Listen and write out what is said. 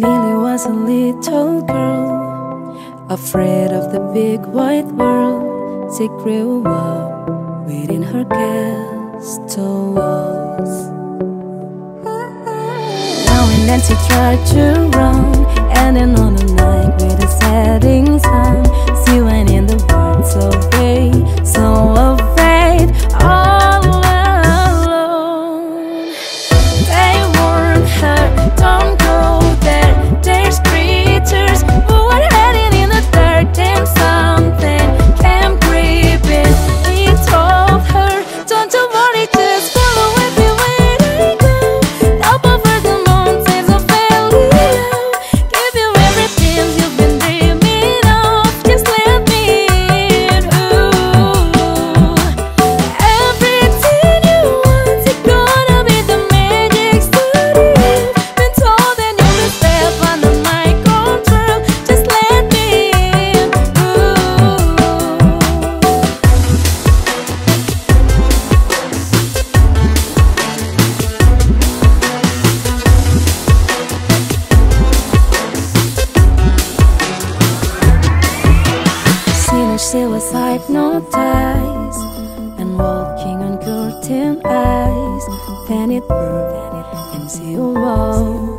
Lily was a little girl, afraid of the big wide world. She grew up within her castle walls. Now and then she tried to run, and then on and she was hypnotized and walking on curtain eyes. Then it burned and she awoke.